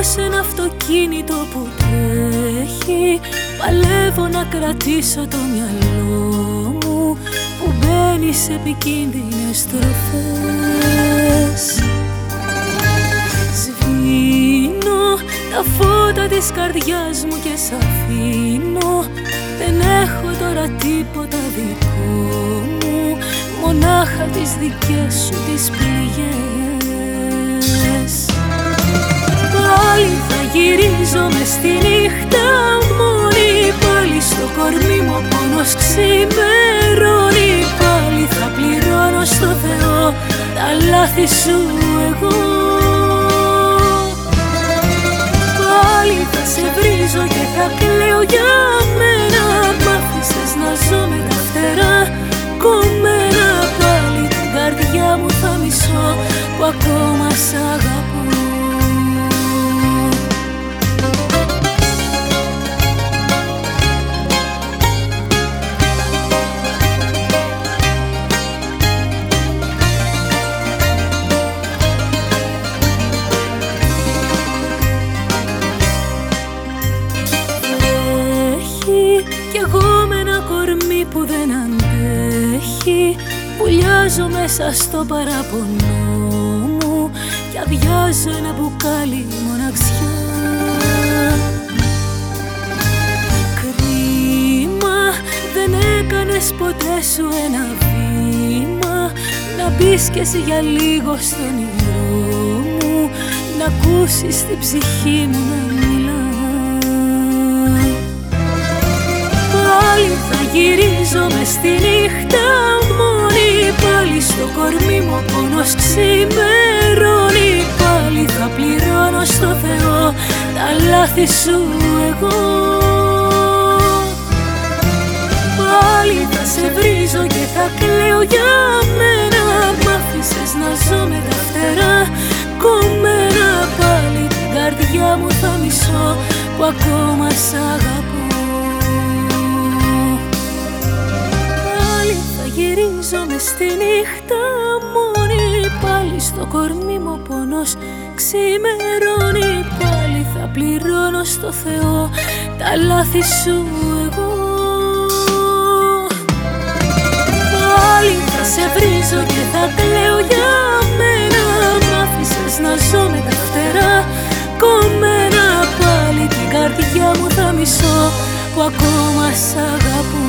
σε ένα αυτοκίνητο που τρέχει Παλεύω να κρατήσω το μυαλό μου Που μπαίνει σε επικίνδυνες τροφές Σβήνω τα φώτα της καρδιάς μου και σ' αφήνω. Δεν έχω τώρα τίποτα δικό μου Μονάχα τις δικές σου τις πληγές γυρίζω με στη νύχτα μόνη Πάλι στο κορμί μου πόνος ξημερώνει. Πάλι θα πληρώνω στο Θεό τα λάθη σου εγώ. Πάλι θα σε βρίζω και θα κλαίω για μένα. Μ' άφησες να ζω με τα φτερά κομμένα. Πάλι την καρδιά μου θα μισώ που ακόμα σ' αγαπώ που δεν αντέχει Πουλιάζω μέσα στο παραπονό μου Κι αδειάζω ένα μπουκάλι μοναξιά. Κρίμα δεν έκανες ποτέ σου ένα βήμα. Να μπεις κι εσύ για λίγο στον όνειρό μου Να ακούσεις την ψυχή μου να Πάλι θα γυρίζω με στη νύχτα μόνη Πάλι στο κορμί μου πόνος ξημερώνει. Πάλι θα πληρώνω στο Θεό τα λάθη σου εγώ. Πάλι θα σε βρίζω και θα κλαίω για μένα. Μ' άφησες να ζω με τα φτερά κομμένα. Πάλι την καρδιά μου θα μισώ που ακόμα σ' αγαπώ με στη νύχτα μόνη Πάλι στο κορμί μου πόνος ξημερώνει Πάλι θα πληρώνω στο Θεό τα λάθη σου εγώ. Πάλι θα σε βρίζω και θα κλαίω για μένα Μ' άφησες να ζω με τα φτερά κομμένα. Πάλι την καρδιά μου θα μισώ που ακόμα σ' αγαπώ